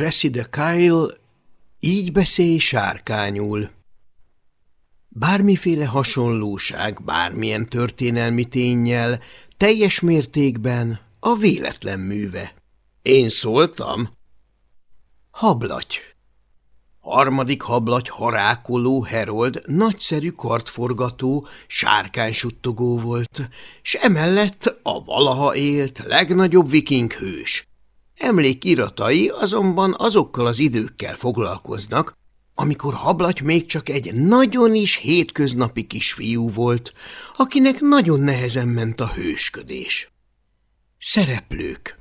Cressida Kyle így beszél sárkányul. Bármiféle hasonlóság, bármilyen történelmi tényjel, teljes mértékben a véletlen műve. Én szóltam? Hablaty. Harmadik hablaty harákoló Herold nagyszerű kartforgató, sárkánysuttogó volt, s emellett a valaha élt legnagyobb viking hős. Emlékiratai azonban azokkal az időkkel foglalkoznak, amikor hablaty még csak egy nagyon is hétköznapi kisfiú volt, akinek nagyon nehezen ment a hősködés. Szereplők.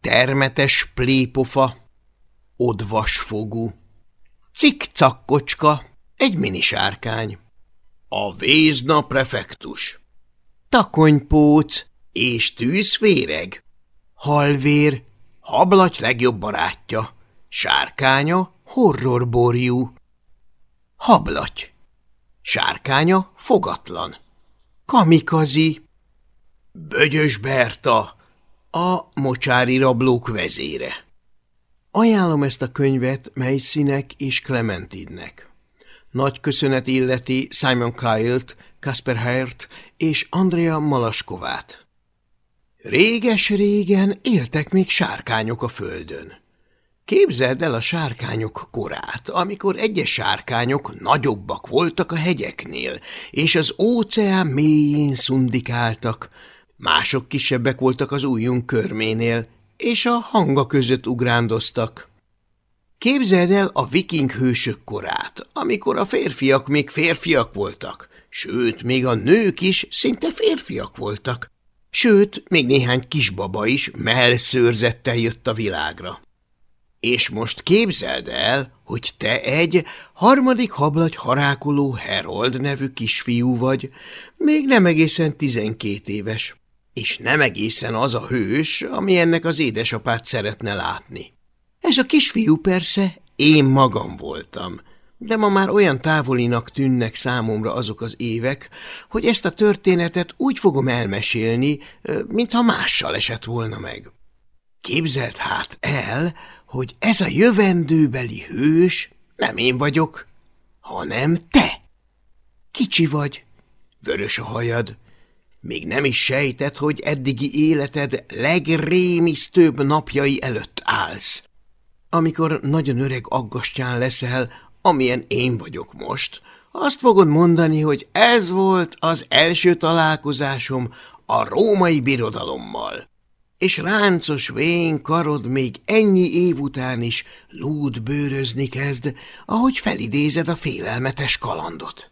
Termetes plépofa, odvasfogú, cikcakkocska, egy minisárkány, a vézna prefektus, takonypóc. És tűzféreg, halvér, hablaty legjobb barátja, sárkánya, horrorborjú, hablaty, sárkánya, fogatlan, kamikazi, Bögyös Berta, a mocsári rablók vezére. Ajánlom ezt a könyvet Macynek és Clementinnek. Nagy köszönet illeti Simon Kyle-t, Kasper Hert és Andrea Malaskovát. Réges-régen éltek még sárkányok a földön. Képzeld el a sárkányok korát, amikor egyes sárkányok nagyobbak voltak a hegyeknél, és az óceán mélyén szundikáltak, mások kisebbek voltak az ujjunk körménél, és a hanga között ugrándoztak. Képzeld el a viking hősök korát, amikor a férfiak még férfiak voltak, sőt, még a nők is szinte férfiak voltak, sőt, még néhány kisbaba is mellszőrzettel jött a világra. És most képzeld el, hogy te egy harmadik hablagy harákoló Herold nevű kisfiú vagy, még nem egészen tizenkét éves és nem egészen az a hős, ami ennek az édesapát szeretne látni. Ez a kisfiú persze én magam voltam, de ma már olyan távolinak tűnnek számomra azok az évek, hogy ezt a történetet úgy fogom elmesélni, mintha mással esett volna meg. Képzelt hát el, hogy ez a jövendőbeli hős nem én vagyok, hanem te. Kicsi vagy, vörös a hajad, még nem is sejted, hogy eddigi életed legrémisztőbb napjai előtt állsz. Amikor nagyon öreg aggastyán leszel, amilyen én vagyok most, azt fogod mondani, hogy ez volt az első találkozásom a római birodalommal. És ráncos vén karod még ennyi év után is lúd bőrözni kezd, ahogy felidézed a félelmetes kalandot.